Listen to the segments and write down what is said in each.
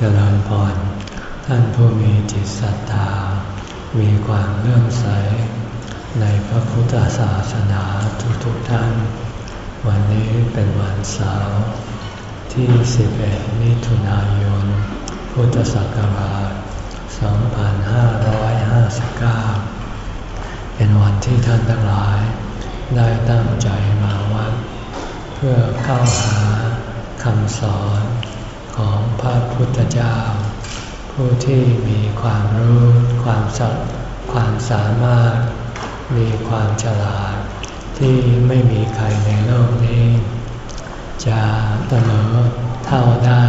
เจริญพร ท่านผู้มีจิตศรัทธา มีความเลื่อมใส ในพระพุทธศาสนาทุกๆทท่าน วันนี้เป็นวันเสาร์ที่ 11 มิถุนายน พุทธศักราช 2559 เป็นวันที่ท่านทั้งหลาย ได้ตั้งใจมาวัด เพื่อเข้าหาคำสอน ของพระพุทธเจ้า ผู้ที่มีความรู้ความสัความสามารถ มีความฉลาด ที่ไม่มีใครในโลกนี้ จะเสมอเท่าได้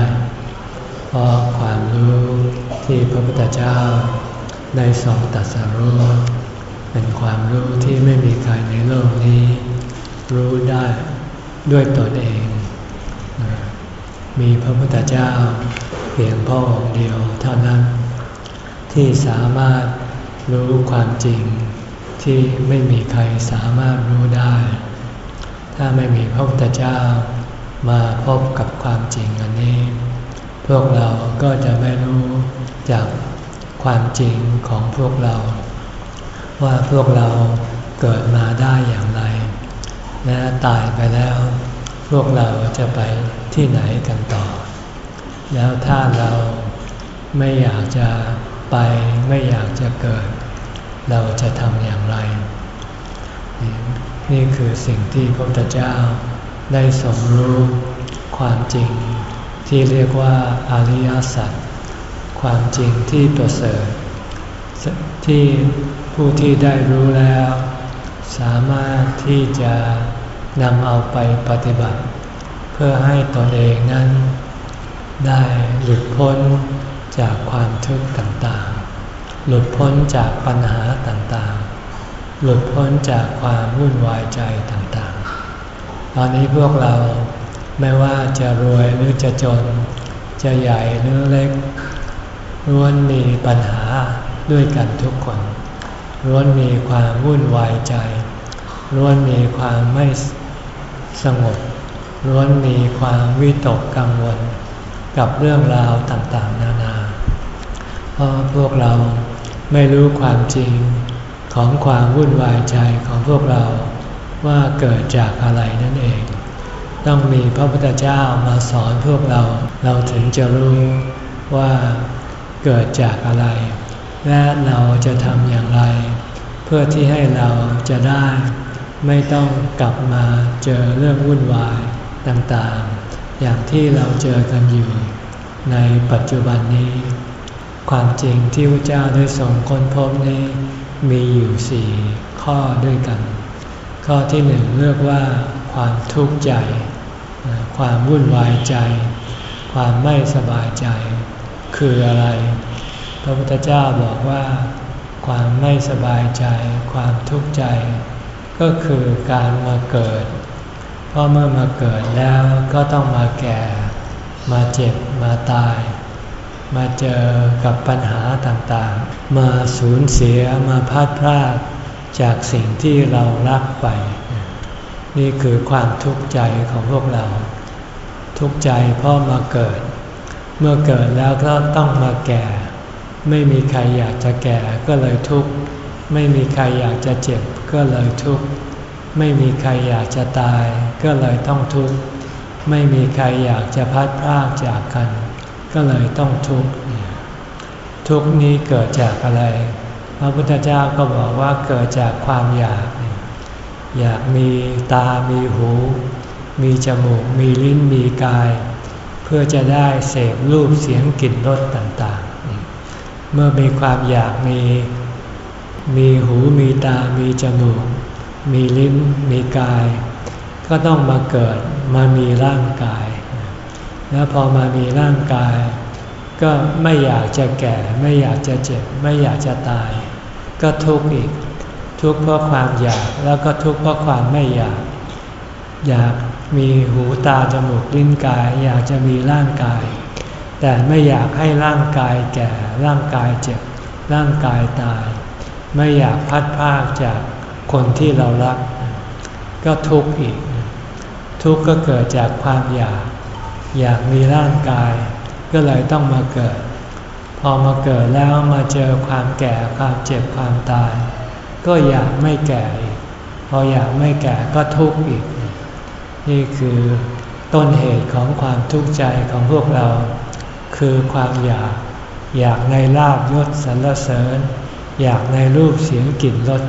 เพราะความรู้ที่พระพุทธเจ้าได้ทรงตัดสรู้เป็นความรู้ที่ไม่มีใครในโลกนี้ รู้ได้ด้วยตนเอง มีพระพุทธเจ้าเพียงพระองค์เดียวเท่านั้น ที่สามารถรู้ความจริง ที่ไม่มีใครสามารถรู้ได้ ถ้าไม่มีพระพุทธเจ้ามาพบกับความจริงอันนี้ พวกเราก็จะไม่รู้จากความจริงของพวกเรา ว่าพวกเราเกิดมาได้อย่างไร และตายไปแล้ว พวกเราจะไปที่ไหนกันต่อ แล้วถ้าเราไม่อยากจะไปไม่อยากจะเกิด เราจะทำอย่างไร นี่คือสิ่งที่พระพุทธเจ้าได้สมรู้ความจริง ที่เรียกว่าอริยสัจความจริงที่ประเสริฐที่ผู้ที่ได้รู้แล้ว สามารถที่จะ นำเอาไปปฏิบัติ เพื่อให้ตนเองนั้น ได้หลุดพ้นจากความทุกข์ต่างๆ หลุดพ้นจากปัญหาต่างๆ หลุดพ้นจากความวุ่นวายใจต่างๆ ตอนนี้พวกเราไม่ว่าจะรวยหรือจะจน จะใหญ่หรือเล็กล้วนมีปัญหาด้วยกันทุกคนล้วนมีความวุ่นวายใจล้วนมีความไม่ สงบล้วนมีความวิตกกังวล กับเรื่องราวต่างๆ นานา เพราะพวกเราไม่รู้ความจริงของความวุ่นวายใจของพวกเราว่าเกิดจากอะไรนั่นเอง ต้องมีพระพุทธเจ้ามาสอนพวกเรา เราถึงจะรู้ว่าเกิดจากอะไร และเราจะทำอย่างไร เพื่อที่ให้เราจะได้ ไม่ต้องกลับมาเจอเรื่องวุ่นวายต่างๆ อย่างที่เราเจอกันอยู่ในปัจจุบันนี้ ความจริงที่พระเจ้าได้ทรงค้นพบนี้ มีอยู่สี่ข้อด้วยกัน ข้อที่หนึ่งเรียกว่า ความทุกข์ใจ ความวุ่นวายใจ ความไม่สบายใจ คืออะไร พระพุทธเจ้าบอกว่า ความไม่สบายใจ ความทุกข์ใจ ก็คือการมาเกิด เพราะเมื่อมาเกิดแล้วก็ต้องมาแก่ มาเจ็บ มาตาย มาเจอกับปัญหาต่างๆ มาสูญเสีย มาพัดพลาดจากสิ่งที่เรารักไป นี่คือความทุกข์ใจของพวกเรา ทุกข์ใจเพราะมาเกิด เมื่อเกิดแล้วก็ต้องมาแก่ ไม่มีใครอยากจะแก่ก็เลยทุกข์ ไม่มีใครอยากจะเจ็บ ก็เลยทุกข์ ไม่มีใครอยากจะตาย ก็เลยต้องทุกข์ ไม่มีใครอยากจะพัดพรากจากกัน ก็เลยต้องทุกข์ ทุกข์นี้เกิดจากอะไร พระพุทธเจ้าก็บอกว่าเกิดจากความอยาก อยากมีตา มีหู มีจมูก มีลิ้น มีกาย เพื่อจะได้เสพรูปเสียงกลิ่นรสต่างๆ เมื่อมีความอยากมี มีหูมีตามีจมูก มีลิ้น มีกาย ก็ต้องมาเกิดมามีร่างกาย แล้วพอมามีร่างกาย ก็ไม่อยากจะแก่ ไม่อยากจะเจ็บ ไม่อยากจะตาย ก็ทุกข์อีก ทุกข์เพราะความอยากแล้วก็ทุกข์เพราะความไม่อยาก อยากมีหูตาจมูกลิ้นกาย อยากจะมีร่างกาย แต่ไม่อยากให้ร่างกายแก่ร่างกายเจ็บ ร่างกายตาย ไม่อยากพัดพากจากคนที่เรารัก ก็ทุกข์อีก ทุกข์ก็เกิดจากความอยาก อยากมีร่างกาย ก็เลยต้องมาเกิด พอมาเกิดแล้วมาเจอความแก่ความเจ็บความตาย ก็อยากไม่แก่อีกพออยากไม่แก่ก็ทุกข์อีก นี่คือต้นเหตุของความทุกข์ใจของพวกเรา คือความอยาก อยากในลาบยศสรรเสริญ อยากในรูปเสียงกลิ่นรส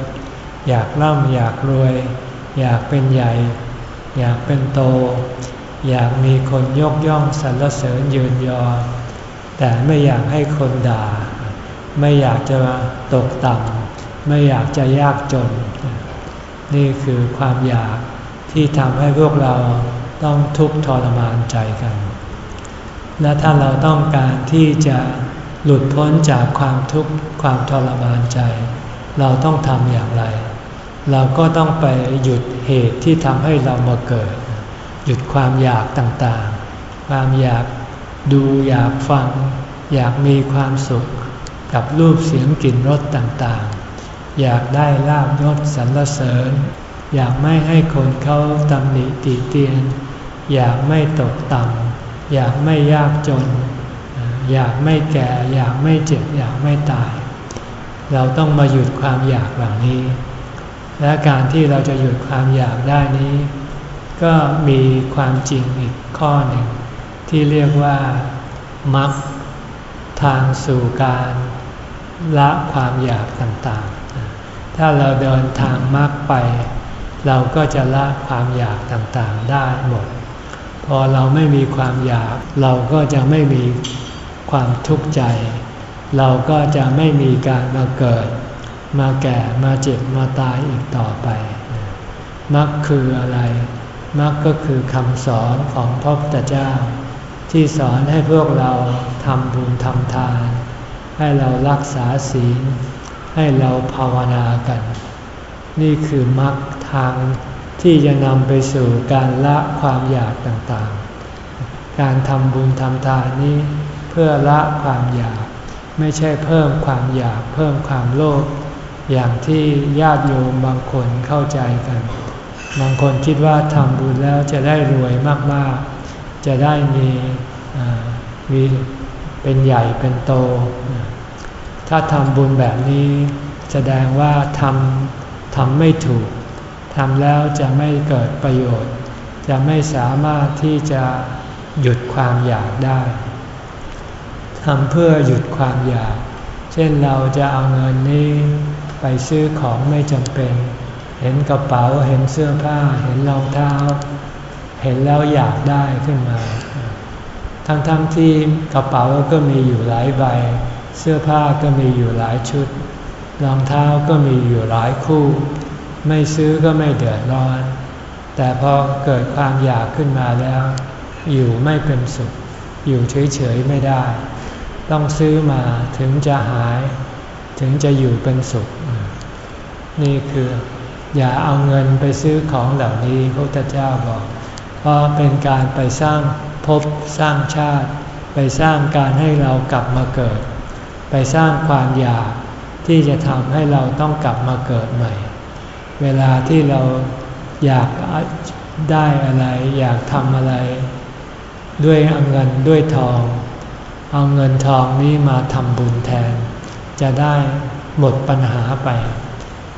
อยากร่ำอยากรวย อยากเป็นใหญ่ อยากเป็นโต อยากมีคนยกย่องสรรเสริญยืนยอ แต่ไม่อยากให้คนด่า ไม่อยากจะตกต่ำไม่อยากจะยากจน นี่คือความอยากที่ทำให้พวกเราต้องทุกข์ทรมานใจกัน และถ้าเราต้องการที่จะ หลุดพ้นจากความทุกข์ความทรมานใจ เราต้องทำอย่างไร เราก็ต้องไปหยุดเหตุที่ทำให้เรามาเกิด หยุดความอยากต่างๆ ความอยากดูอยากฟัง อยากมีความสุข กับรูปเสียงกลิ่นรสต่างๆ อยากได้ลาบยศสรรเสริญ อยากไม่ให้คนเขาตำหนิติเตียน อยากไม่ตกต่ำอยากไม่ยากจน อยากไม่แก่ อยากไม่เจ็บ อยากไม่ตาย เราต้องมาหยุดความอยากเหล่านี้ และการที่เราจะหยุดความอยากได้นี้ ก็มีความจริงอีกข้อหนึ่ง ที่เรียกว่ามักทางสู่การละความอยากต่างๆ ถ้าเราเดินทางมักไป เราก็จะละความอยากต่างๆได้หมด พอเราไม่มีความอยากเราก็จะไม่มี ความทุกข์ใจ เราก็จะไม่มีการมาเกิด มาแก่มาเจ็บมาตายอีกต่อไปมักคืออะไรมักก็คือคำสอนของพระพุทธเจ้า ที่สอนให้พวกเราทำบุญทำทาน ให้เรารักษาศีล ให้เราภาวนากัน นี่คือมักทางที่จะนำไปสู่การละความอยากต่างๆ การทำบุญทำทานนี้ เพื่อละความอยาก ไม่ใช่เพิ่มความอยากเพิ่มความโลภอย่างที่ญาติโยมบางคนเข้าใจกัน บางคนคิดว่าทำบุญแล้วจะได้รวยมากๆ จะได้มีมีเป็นใหญ่เป็นโต ถ้าทำบุญแบบนี้แสดงว่าทำทำไม่ถูกทำแล้วจะไม่เกิดประโยชน์ จะไม่สามารถที่จะหยุดความอยากได้ ทำเพื่อหยุดความอยาก เช่นเราจะเอาเงินนี้ไปซื้อของไม่จำเป็น เห็นกระเป๋า เห็นเสื้อผ้า เห็นรองเท้า เห็นแล้วอยากได้ขึ้นมา ทั้งๆทที่กระเป๋าก็มีอยู่หลายใบ เสื้อผ้าก็มีอยู่หลายชุด รองเท้าก็มีอยู่หลายคู่ ไม่ซื้อก็ไม่เดือดร้อน แต่พอเกิดความอยากขึ้นมาแล้ว อยู่ไม่เป็นสุข อยู่เฉยๆไม่ได้ ต้องซื้อมาถึงจะหาย ถึงจะอยู่เป็นสุข นี่คือ อย่าเอาเงินไปซื้อของเหล่านี้พระพุทธเจ้าบอก เพราะเป็นการไปสร้างภพสร้างชาติ ไปสร้างการให้เรากลับมาเกิด ไปสร้างความอยากที่จะทำให้เราต้องกลับมาเกิดใหม่ เวลาที่เราอยากได้อะไร อยากทำอะไร ด้วยเงินด้วยทอง เอาเงินทองนี้มาทำบุญแทน จะได้หมดปัญหาไป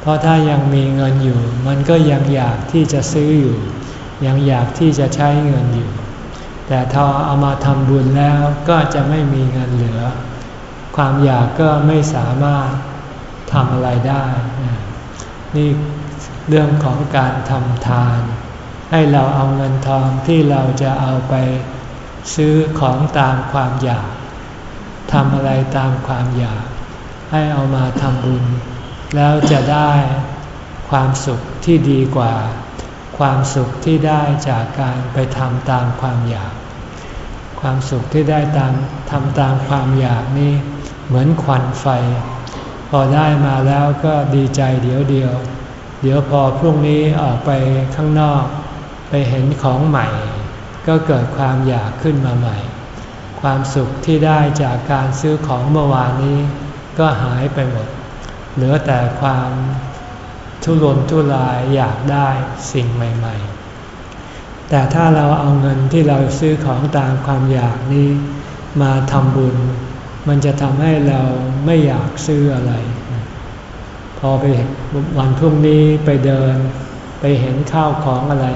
เพราะถ้ายังมีเงินอยู่ มันก็ยังอยากที่จะซื้ออยู่ ยังอยากที่จะใช้เงินอยู่ แต่ถ้าเอามาทำบุญแล้วก็จะไม่มีเงินเหลือ ความอยากก็ไม่สามารถทำอะไรได้ นี่เรื่องของการทำทาน ให้เราเอาเงินทองที่เราจะเอาไปซื้อของตามความอยาก ทำอะไรตามความอยาก ให้เอามาทำบุญ แล้วจะได้ความสุขที่ดีกว่า ความสุขที่ได้จากการไปทำตามความอยาก ความสุขที่ได้ตามทำตามความอยากนี่เหมือนควันไฟ พอได้มาแล้วก็ดีใจเดี๋ยวเดียว เดี๋ยวพอพรุ่งนี้ออกไปข้างนอก ไปเห็นของใหม่ ก็เกิดความอยากขึ้นมาใหม่ ความสุขที่ได้จากการซื้อของเมื่อวานนี้ ก็หายไปหมด เหลือแต่ความทุรนทุรายอยากได้สิ่งใหม่ ๆ แต่ถ้าเราเอาเงินที่เราซื้อของตามความอยากนี้ มาทำบุญ มันจะทำให้เราไม่อยากซื้ออะไร พอไปวันพรุ่งนี้ไปเดิน ไปเห็นข้าวของอะไร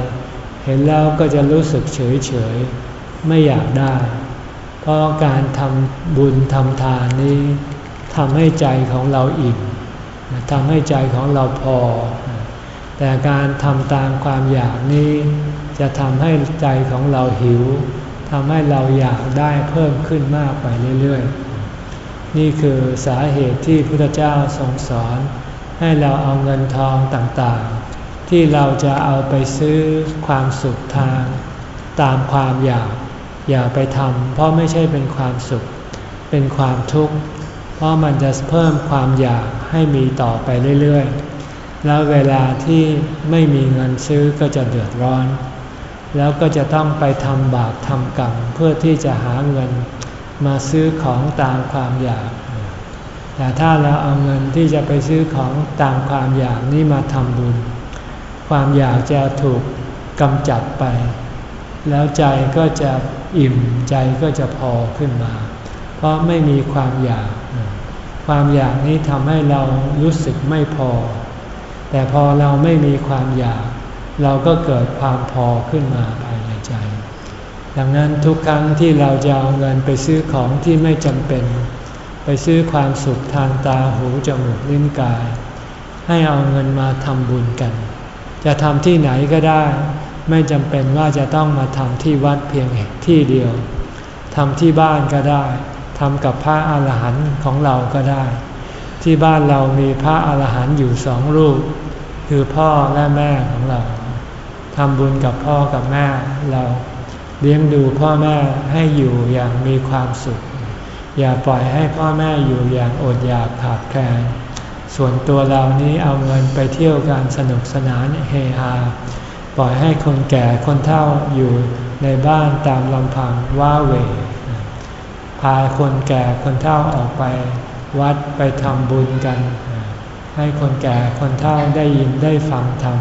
เห็นแล้วก็จะรู้สึกเฉยเฉยไม่อยากได้ เพราะการทำบุญทำทานนี้ทำให้ใจของเราอิ่มทำให้ใจของเราพอ แต่การทำตามความอยากนี้ จะทำให้ใจของเราหิวทำให้เราอยากได้เพิ่มขึ้นมากไปเรื่อยๆ นี่คือสาเหตุที่พระเจ้าทรงสอน ให้เราเอาเงินทองต่างๆ ที่เราจะเอาไปซื้อความสุขทาง ตามความอยาก อย่าไปทำเพราะไม่ใช่เป็นความสุข เป็นความทุกข์ เพราะมันจะเพิ่มความอยากให้มีต่อไปเรื่อยๆ แล้วเวลาที่ไม่มีเงินซื้อก็จะเดือดร้อน แล้วก็จะต้องไปทำบาปทำกรรมเพื่อที่จะหาเงินมาซื้อของตามความอยาก แต่ถ้าเราเอาเงินที่จะไปซื้อของตามความอยากนี้มาทำบุญ ความอยากจะถูกกำจัดไป แล้วใจก็จะ อิ่มใจก็จะพอขึ้นมา เพราะไม่มีความอยาก ความอยากนี้ทำให้เรารู้สึกไม่พอ แต่พอเราไม่มีความอยาก เราก็เกิดความพอขึ้นมาภายในใจ ดังนั้นทุกครั้งที่เราจะเอาเงินไปซื้อของที่ไม่จำเป็น ไปซื้อความสุขทางตาหูจมูกลิ้นกาย ให้เอาเงินมาทำบุญกัน จะทำที่ไหนก็ได้ ไม่จำเป็นว่าจะต้องมาทำที่วัดเพียงที่เดียวทำที่บ้านก็ได้ทำกับพระอาหารหันต์ของเราก็ได้ ที่บ้านเรามีพระอาหารหันต์อยู่สองรูป คือพ่อและแม่ของเราทำบุญกับพ่อกับแม่เราเลี้ยงดูพ่อแม่ให้อยู่อย่างมีความสุข อย่าปล่อยให้พ่อแม่อยู่อย่างอดอยากขาดแคลนส่วนตัวเรานี้เอาเงินไปเที่ยวกันสนุกสนานเฮฮา ปล่อยให้คนแก่คนเฒ่าอยู่ในบ้านตามลำพังว้าเว พาคนแก่คนเฒ่าออกไป วัดไปทำบุญกัน ให้คนแก่คนเฒ่าได้ยินได้ฟังธรรม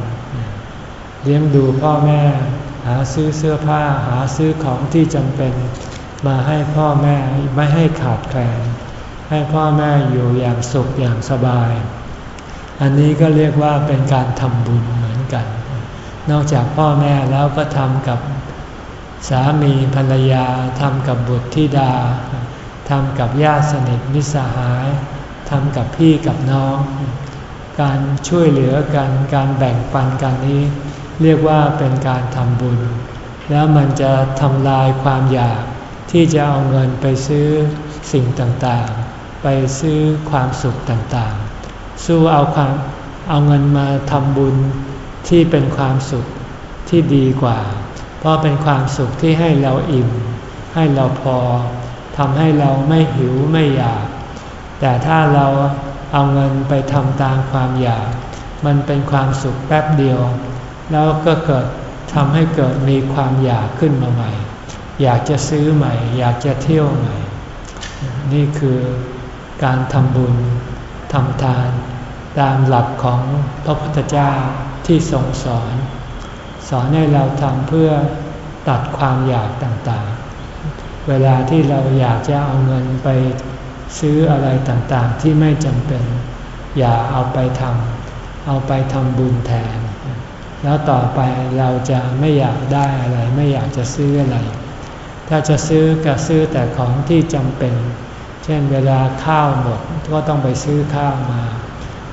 เลี้ยงดูพ่อแม่หาซื้อเสื้อผ้าหาซื้อของที่จำเป็น มาให้พ่อแม่ไม่ให้ขาดแคลนให้พ่อแม่อยู่อย่างสุขอย่างสบาย อันนี้ก็เรียกว่าเป็นการทำบุญเหมือนกัน นอกจากพ่อแม่แล้วก็ทำกับสามีภรรยาทำกับบุตรธิดาทำกับญาติสนิทมิสหายทำกับพี่กับน้อง การช่วยเหลือกันการแบ่งปันกันนี้ เรียกว่าเป็นการทำบุญ แล้วมันจะทำลายความอยากที่จะเอาเงินไปซื้อสิ่งต่างๆ ไปซื้อความสุขต่างๆ สู้เอาความเอาเงินมาทำบุญ ที่เป็นความสุขที่ดีกว่า เพราะเป็นความสุขที่ให้เราอิ่ม ให้เราพอทำให้เราไม่หิวไม่อยาก แต่ถ้าเราเอาเงินไปทำตามความอยาก มันเป็นความสุขแป๊บเดียว แล้วก็เกิดทำให้เกิดมีความอยากขึ้นมาใหม่ อยากจะซื้อใหม่ อยากจะเที่ยวใหม่ นี่คือการทำบุญทำทาน ตามหลักของพระพุทธเจ้า ที่ทรงสอน สอนให้เราทำเพื่อตัดความอยากต่างๆ เวลาที่เราอยากจะเอาเงินไปซื้ออะไรต่างๆ ที่ไม่จำเป็น อย่าเอาไปทำเอาไปทำบุญแทน แล้วต่อไปเราจะไม่อยากได้อะไร ไม่อยากจะซื้ออะไร ถ้าจะซื้อก็ซื้อแต่ของที่จำเป็น เช่นเวลาข้าวหมดก็ต้องไปซื้อข้าวมา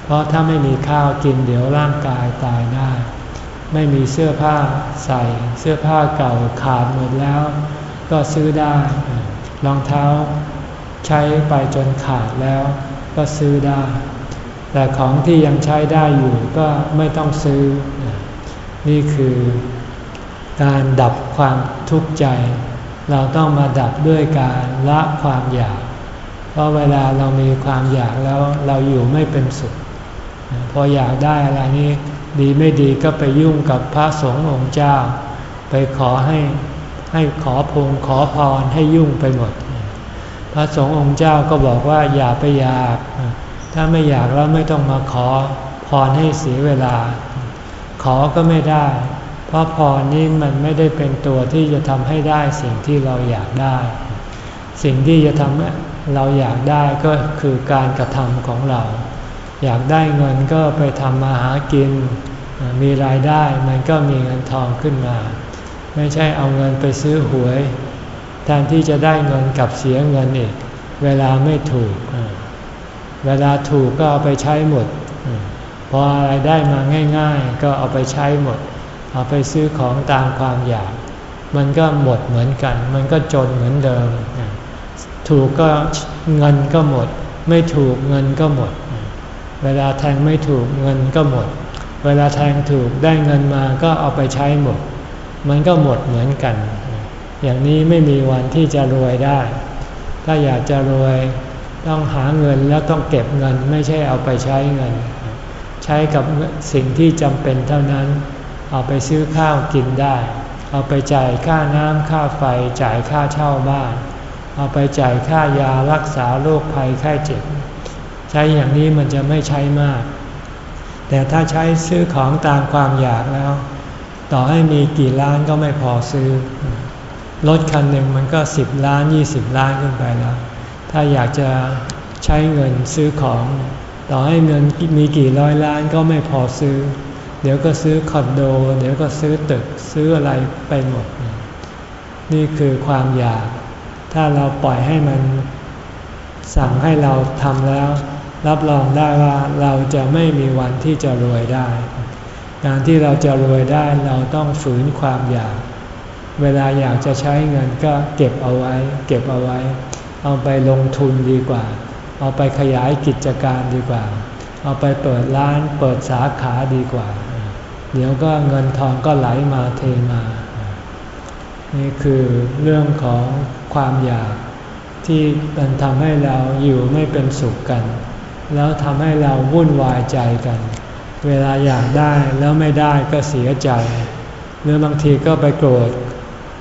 เพราะถ้าไม่มีข้าวกินเดี๋ยวร่างกายตายได้ ไม่มีเสื้อผ้าใส่เสื้อผ้าเก่าขาดหมดแล้ว ก็ซื้อได้รองเท้าใช้ไปจนขาดแล้ว ก็ซื้อได้ แต่ของที่ยังใช้ได้อยู่ก็ไม่ต้องซื้อ นี่คือการดับความทุกข์ใจ เราต้องมาดับด้วยการละความอยาก เพราะเวลาเรามีความอยากแล้วเราอยู่ไม่เป็นสุข พออยากได้อะไรนี้ดีไม่ดีก็ไปยุ่งกับพระสงฆ์องค์เจ้า ไปขอให้ให้ขอพงขอพรให้ยุ่งไปหมด พระสงฆ์องค์เจ้าก็บอกว่าอย่าไปอยาก ถ้าไม่อยากแล้วไม่ต้องมาขอพรให้เสียเวลา ขอก็ไม่ได้ เพราะพรนี้มันไม่ได้เป็นตัวที่จะทำให้ได้สิ่งที่เราอยากได้ สิ่งที่จะทำเราอยากได้ก็คือการกระทำของเรา อยากได้เงินก็ไปทำมาหากิน มีรายได้มันก็มีเงินทองขึ้นมา ไม่ใช่เอาเงินไปซื้อหวย แทนที่จะได้เงินกับเสียเงินอีก เวลาไม่ถูก เวลาถูกก็เอาไปใช้หมด พออะไรได้มาง่าย ๆ ก็เอาไปใช้หมด เอาไปซื้อของตามความอยาก มันก็หมดเหมือนกัน มันก็จนเหมือนเดิม ถูกก็เงินก็หมด ไม่ถูกเงินก็หมด เวลาแทงไม่ถูกเงินก็หมด เวลาแทงถูกได้เงินมาก็เอาไปใช้หมด มันก็หมดเหมือนกัน อย่างนี้ไม่มีวันที่จะรวยได้ ถ้าอยากจะรวยต้องหาเงินแล้วต้องเก็บเงินไม่ใช่เอาไปใช้เงิน ใช้กับสิ่งที่จำเป็นเท่านั้น เอาไปซื้อข้าวกินได้ เอาไปจ่ายค่าน้ำค่าไฟจ่ายค่าเช่าบ้าน เอาไปจ่ายค่ายารักษาโรคภัยไข้เจ็บ ใช้อย่างนี้มันจะไม่ใช้มาก แต่ถ้าใช้ซื้อของตามความอยากแล้ว ต่อให้มีกี่ล้านก็ไม่พอซื้อ รถคันหนึ่งมันก็สิบล้านยี่สิบล้านขึ้นไปแล้ว ถ้าอยากจะใช้เงินซื้อของ ต่อให้เงินมีกี่ร้อยล้านก็ไม่พอซื้อ เดี๋ยวก็ซื้อคอนโด เดี๋ยวก็ซื้อตึกซื้ออะไรไปหมด นี่คือความอยาก ถ้าเราปล่อยให้มันสั่งให้เราทำแล้ว รับรองได้ว่าเราจะไม่มีวันที่จะรวยได้ การที่เราจะรวยได้เราต้องฝืนความอยาก เวลาอยากจะใช้เงินก็เก็บเอาไว้ เก็บเอาไว้ เอาไปลงทุนดีกว่า เอาไปขยายกิจการดีกว่า เอาไปเปิดร้านเปิดสาขาดีกว่า เดี๋ยวก็เงินทองก็ไหลมาเทมา นี่คือเรื่องของความอยากที่มันทำให้เราอยู่ไม่เป็นสุขกัน แล้วทำให้เราวุ่นวายใจกัน เวลาอยากได้แล้วไม่ได้ก็เสียใจ หรือบางทีก็ไปโกรธ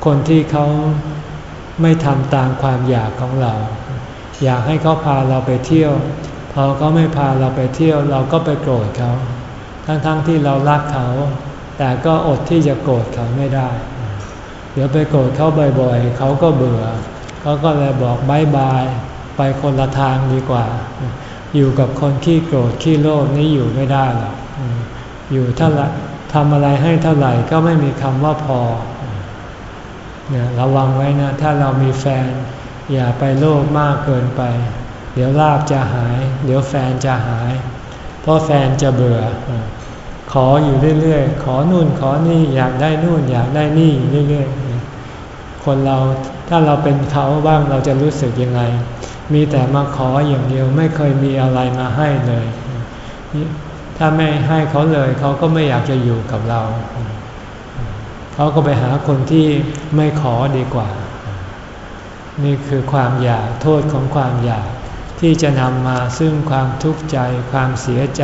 คนที่เขาไม่ทำตามความอยากของเรา อยากให้เขาพาเราไปเที่ยว พอเขาไม่พาเราไปเที่ยว เราก็ไปโกรธเขา ทั้งๆทที่เรารักเขา แต่ก็อดที่จะโกรธเขาไม่ได้ เดี๋ยวไปโกรธเขาบ่อยๆ เขาก็เบื่อ เขาก็เลยบอกบายบายไปคนละทางดีกว่า อยู่กับคนขี้โกรธขี้โลภนี้อยู่ไม่ได้หรอกอยู่เท่าไรทำอะไรให้เท่าไหร่ก็ไม่มีคำว่าพอเนี่ยระวังไว้นะ ถ้าเรามีแฟน อย่าไปโลภมากเกินไป เดี๋ยวลาบจะหาย เดี๋ยวแฟนจะหาย เพราะแฟนจะเบื่อ ขออยู่เรื่อยๆ ขอนู่นขอนี่อยากได้นู่นอยากได้นี่เรื่อยๆ คนเราถ้าเราเป็นเขาบ้างเราจะรู้สึกยังไง มีแต่มาขออย่างเดียวไม่เคยมีอะไรมาให้เลย ถ้าไม่ให้เขาเลยเขาก็ไม่อยากจะอยู่กับเรา เขาก็ไปหาคนที่ไม่ขอดีกว่า นี่คือความอยากโทษของความอยาก ที่จะนำมาซึ่งความทุกข์ใจ ความเสียใจ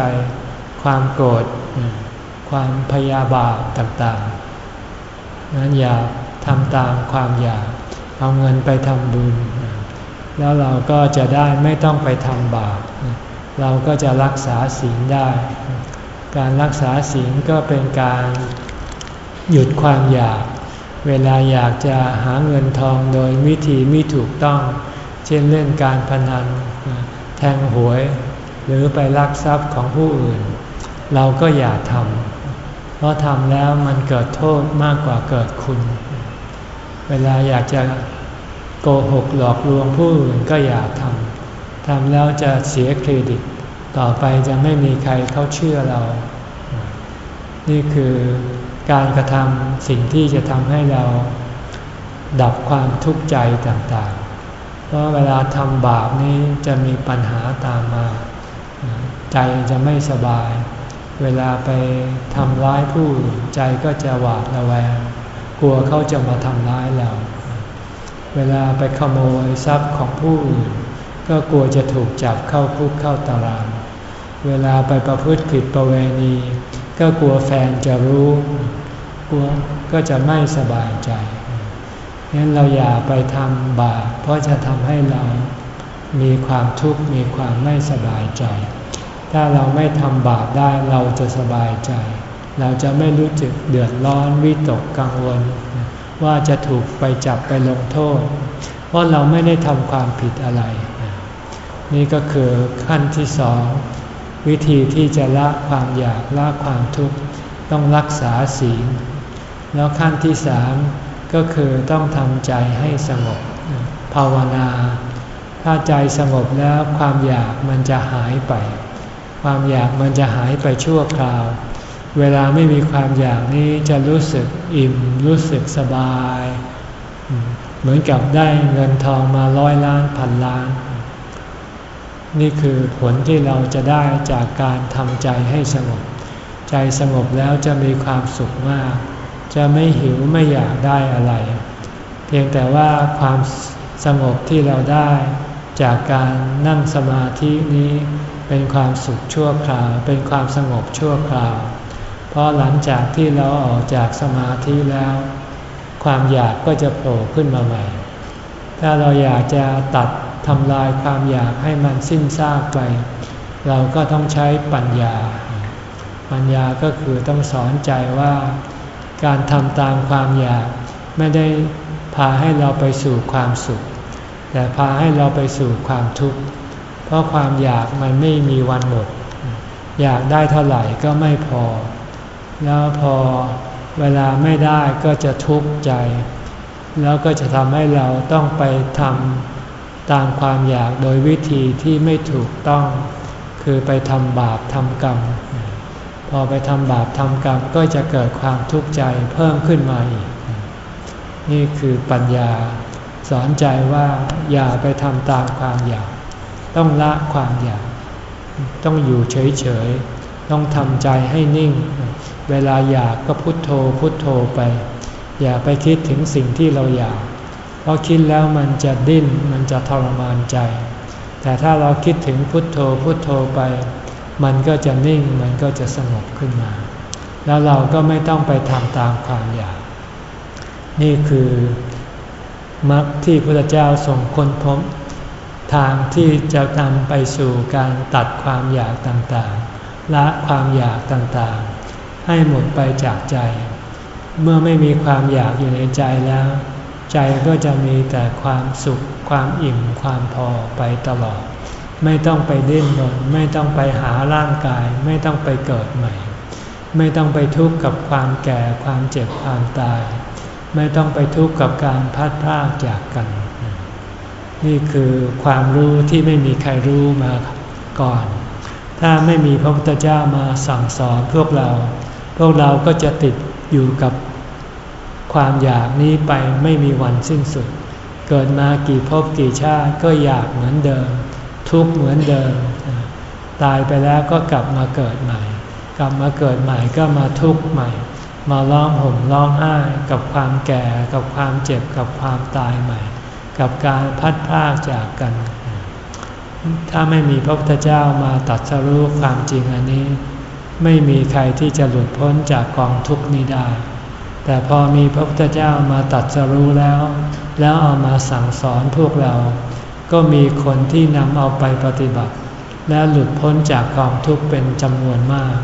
ความโกรธ ความพยาบาทต่างๆ นั้นอย่าทำตามความอยาก เอาเงินไปทำบุญ แล้วเราก็จะได้ไม่ต้องไปทำบาป เราก็จะรักษาศีลได้ การรักษาศีลก็เป็นการหยุดความอยาก เวลาอยากจะหาเงินทองโดยวิธีไม่ถูกต้อง เช่นเล่นการพนัน แทงหวย หรือไปลักทรัพย์ของผู้อื่น เราก็อย่าทำ เพราะทำแล้วมันเกิดโทษมากกว่าเกิดคุณ เวลาอยากจะ โกหกหลอกลวงผู้อื่นก็อย่าทำทำแล้วจะเสียเครดิต ต่อไปจะไม่มีใครเขาเชื่อเรา นี่คือการกระทำสิ่งที่จะทำให้เราดับความทุกข์ใจต่างๆ เพราะเวลาทำบาปนี้จะมีปัญหาตามมา ใจจะไม่สบาย เวลาไปทำร้ายผู้อื่นใจก็จะหวาดระแวง กลัวเขาจะมาทำร้ายเรา เวลาไปขโมยทรัพย์ของผู้อื่นก็กลัวจะถูกจับเข้าคุกเข้าตาราง เวลาไปประพฤติผิดประเวณี ก็กลัวแฟนจะรู้กลัวก็จะไม่สบายใจงั้นเราอย่าไปทำบาปเพราะจะทำให้เรามีความทุกข์มีความไม่สบายใจ ถ้าเราไม่ทำบาปได้เราจะสบายใจ เราจะไม่รู้จึกเดือดร้อนวิตกกังวล ว่าจะถูกไปจับไปลงโทษ เพราะเราไม่ได้ทำความผิดอะไร นี่ก็คือขั้นที่สองวิธีที่จะละความอยากละความทุกข์ต้องรักษาศีลแล้วขั้นที่สามก็คือต้องทำใจให้สงบภาวนา ถ้าใจสงบแล้วความอยากมันจะหายไป ความอยากมันจะหายไปชั่วคราว เวลาไม่มีความอยากนี้จะรู้สึกอิ่มรู้สึกสบาย เหมือนกับได้เงินทองมาร้อยล้านพันล้าน นี่คือผลที่เราจะได้จากการทำใจให้สงบ ใจสงบแล้วจะมีความสุขมาก จะไม่หิวไม่อยากได้อะไร เพียงแต่ว่าความสงบที่เราได้จากการนั่งสมาธินี้เป็นความสุขชั่วคราว เป็นความสงบชั่วคราว ราะหลังจากที่เราออกจากสมาธิแล้ว ความอยากก็จะโผล่ขึ้นมาใหม่ ถ้าเราอยากจะตัดทำลายความอยากให้มันสิ้นซากไป เราก็ต้องใช้ปัญญา ปัญญาก็คือต้องสอนใจว่า การทำตามความอยากไม่ได้พาให้เราไปสู่ความสุข แต่พาให้เราไปสู่ความทุกข์ เพราะความอยากมันไม่มีวันหมด อยากได้เท่าไหร่ก็ไม่พอ แล้วพอเวลาไม่ได้ก็จะทุกข์ใจ แล้วก็จะทำให้เราต้องไปทำตามความอยากโดยวิธีที่ไม่ถูกต้อง คือไปทำบาปทำกรรม พอไปทำบาปทำกรรมก็จะเกิดความทุกข์ใจเพิ่มขึ้นมาอีก นี่คือปัญญา สอนใจว่าอย่าไปทำตามความอยาก ต้องละความอยาก ต้องอยู่เฉยๆ ต้องทำใจให้นิ่ง เวลาอยากก็พุโทโธพุโทโธไป อย่าไปคิดถึงสิ่งที่เราอยาก เพราะคิดแล้วมันจะดิ้นมันจะทรมานใจ แต่ถ้าเราคิดถึงพุทโธพุทโธไป มันก็จะนิ่งมันก็จะสงบขึ้นมา แล้วเราก็ไม่ต้องไปทำตามความอยาก นี่คือมรรคที่พระเจ้าทรงค้นพบทางที่จะนำไปสู่การตัดความอยากต่างๆ ละความอยากต่างๆ ให้หมดไปจากใจ เมื่อไม่มีความอยากอยู่ในใจแล้ว ใจก็จะมีแต่ความสุข ความอิ่ม ความพอไปตลอด ไม่ต้องไปดิ้นรน ไม่ต้องไปหาร่างกาย ไม่ต้องไปเกิดใหม่ ไม่ต้องไปทุกข์กับความแก่ ความเจ็บ ความตาย ไม่ต้องไปทุกข์กับการพัดพรากจากกัน นี่คือความรู้ที่ไม่มีใครรู้มาก่อน ถ้าไม่มีพระพุทธเจ้ามาสั่งสอนพวกเรา พวกเราก็จะติดอยู่กับความอยากนี้ไปไม่มีวันสิ้นสุด เกิดมากี่ภพกี่ชาติก็อยากเหมือนเดิม ทุกข์เหมือนเดิม ตายไปแล้วก็กลับมาเกิดใหม่ กลับมาเกิดใหม่ก็มาทุกข์ใหม่ มาร้องห่มร้องไห้กับความแก่กับความเจ็บกับความตายใหม่ กับการพัดพากจากกัน ถ้าไม่มีพระพุทธเจ้ามาตัดสรู้ความจริงอันนี้ ไม่มีใครที่จะหลุดพ้นจากกองทุกนี้ได้ แต่พอมีพระพุทธเจ้ามาตัดสรู้แล้ว แล้วเอามาสั่งสอนพวกเรา ก็มีคนที่นำเอาไปปฏิบัติ และหลุดพ้นจากกองทุกเป็นจำนวนมาก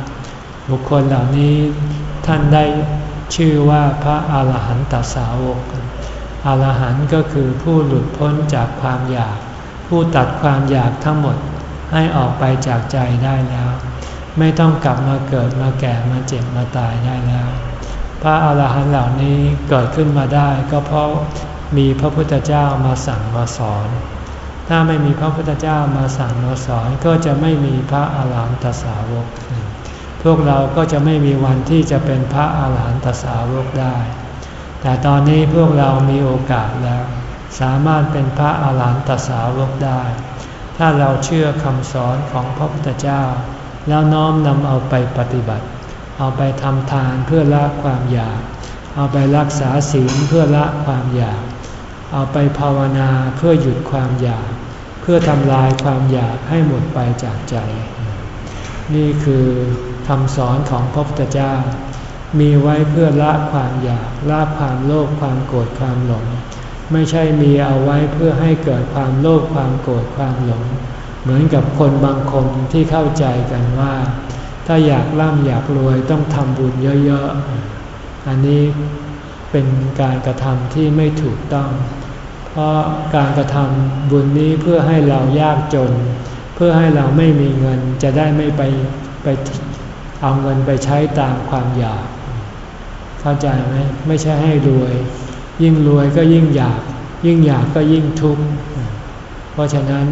บุคคลเหล่านี้ท่านได้ชื่อว่าพระอาหารหันตสาวกอาหารหันต์ก็คือผู้หลุดพ้นจากความอยาก ผู้ตัดความอยากทั้งหมดให้ออกไปจากใจได้แล้ว ไม่ต้องกลับมาเกิดมาแก่มาเจ็บมาตายได้แล้ว พระอาหารหันต์เหล่านี้เกิดขึ้นมาได้ก็เพราะมีพระพุทธเจ้ามาสั่งมาสอน ถ้าไม่มีพระพุทธเจ้ามาสั่งมาสอนก็จะไม่มีพระอาหารหันตสาวก พวกเราก็จะไม่มีวันที่จะเป็นพระอาหารหันตสาวกได้ แต่ตอนนี้พวกเรามีโอกาสแล้ว สามารถเป็นพระอาหารหันตสาวกได้ ถ้าเราเชื่อคำสอนของพระพุทธเจ้า แล้วน้อมนำเอาไปปฏิบัติ เอาไปทำทานเพื่อละความอยาก เอาไปรักษาศีลเพื่อละความอยาก เอาไปภาวนาเพื่อหยุดความอยาก เพื่อทำลายความอยากให้หมดไปจากใจ นี่คือคำสอนของพระพุทธเจ้า มีไว้เพื่อละความอยากละความโลภความโกรธความหลง ไม่ใช่มีเอาไว้เพื่อให้เกิดความโลภความโกรธความหลง เหมือนกับคนบางคนที่เข้าใจกันว่า ถ้าอยากร่ำอยากรวยต้องทำบุญเยอะๆ อันนี้เป็นการกระทำที่ไม่ถูกต้อง เพราะการกระทำบุญนี้เพื่อให้เรายากจน เพื่อให้เราไม่มีเงินจะได้ไม่ไปไปเอาเงินไปใช้ตามความอยาก เข้าใจไหมไม่ใช่ให้รวย ยิ่งรวยก็ยิ่งอยาก ยิ่งอยากก็ยิ่งทุกข์เพราะฉะนั้น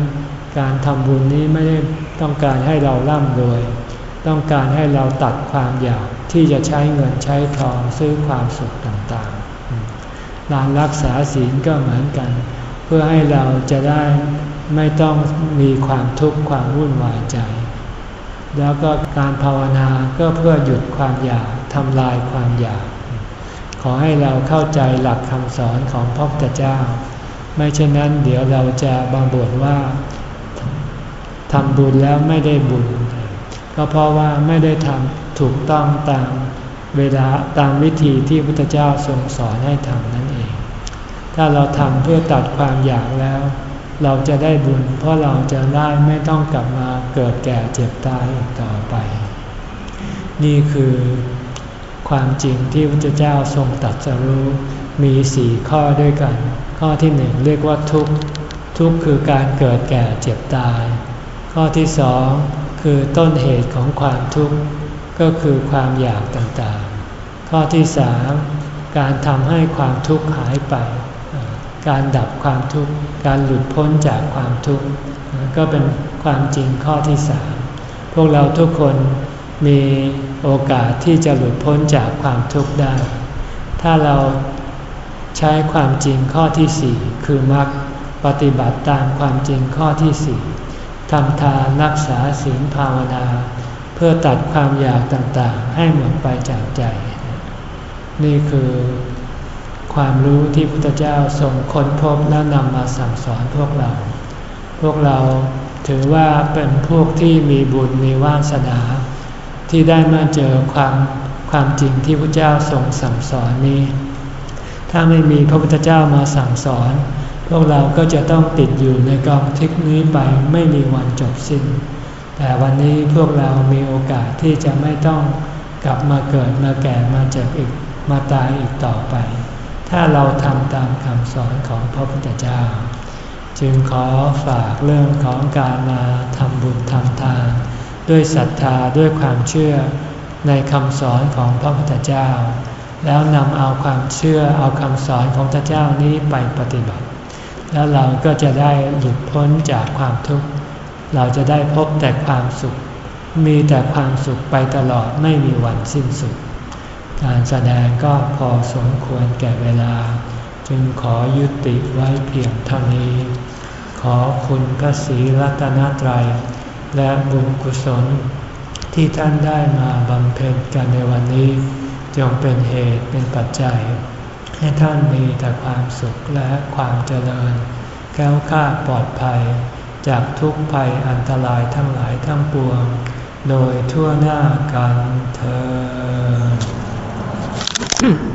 การทำบุญนี้ไม่ได้ต้องการให้เราร่ำรวย ต้องการให้เราตัดความอยากที่จะใช้เงินใช้ทองซื้อความสุขต่างๆการรักษาศีลก็เหมือนกัน เพื่อให้เราจะได้ไม่ต้องมีความทุกข์ความวุ่นวายใจ แล้วก็การภาวนาก็เพื่อหยุดความอยากทำลายความอยาก ขอให้เราเข้าใจหลักคำสอนของพระพุทธเจ้า ไม่เช่นนั้นเดี๋ยวเราจะบังบทว่าทำบุญแล้วไม่ได้บุญ ก็เพราะว่าไม่ได้ทำถูกต้องตามเวลาตามวิธีที่พุทธเจ้าทรงสอนให้ทำนั่นเอง ถ้าเราทำเพื่อตัดความอยากแล้ว เราจะได้บุญ เพราะเราจะได้ไม่ต้องกลับมาเกิดแก่เจ็บตายต่อไป นี่คือ ความจริงที่พระเจ้าทรงตรัสรู้มีสี่ข้อด้วยกัน ข้อที่หนึ่งเรียกว่าทุกข์ทุกข์คือการเกิดแก่เจ็บตาย ข้อที่สองคือต้นเหตุของความทุกข์ก็คือความอยากต่างๆ ข้อที่สามการทำให้ความทุกข์หายไป การดับความทุกข์การหลุดพ้นจากความทุกข์ก็เป็นความจริงข้อที่สามพวกเราทุกคน มีโอกาสที่จะหลุดพ้นจากความทุกข์ได้ ถ้าเราใช้ความจริงข้อที่สี่คือมรรคปฏิบัติตามความจริงข้อที่สี่ทำทานรักษาศีลภาวนา เพื่อตัดความอยากต่างๆ ให้หมดไปจากใจ นี่คือความรู้ที่พุทธเจ้าทรงค้นพบและนำมาสั่งสอนพวกเรา พวกเราถือว่าเป็นพวกที่มีบุญมีวาสนา ที่ได้มาเจอความความจริงที่พระเจ้าทรงสั่งสอนนี้ ถ้าไม่มีพระพุทธเจ้ามาสั่งสอน พวกเราก็จะต้องติดอยู่ในกองทิศนี้ไปไม่มีวันจบสิ้น แต่วันนี้พวกเรามีโอกาสที่จะไม่ต้องกลับมาเกิดมาแก่มาเจ็บอีกมาตายอีกต่อไป ถ้าเราทำตามคำสอนของพระพุทธเจ้า จึงขอฝากเรื่องของการมาทำบุญทำทาน ด้วยศรัทธาด้วยความเชื่อในคำสอนของพระพุทธเจ้า แล้วนำเอาความเชื่อเอาคำสอนของพระเจ้านี้ไปปฏิบัติ แล้วเราก็จะได้หลุดพ้นจากความทุกข์ เราจะได้พบแต่ความสุข มีแต่ความสุขไปตลอดไม่มีวันสิ้นสุด การแสดงก็พอสมควรแก่เวลา จึงขอยุติไว้เพียงเท่านี้ ขอคุณพระศรีรัตนตรัย และบุญกุศล ที่ท่านได้มาบำเพ็ญกันในวันนี้ จงเป็นเหตุเป็นปัจจัย ให้ท่านมีแต่ความสุขและความเจริญ แก้วข้าปลอดภัย จากทุกภัยอันตรายทั้งหลายทั้งปวง โดยทั่วหน้ากันเธอ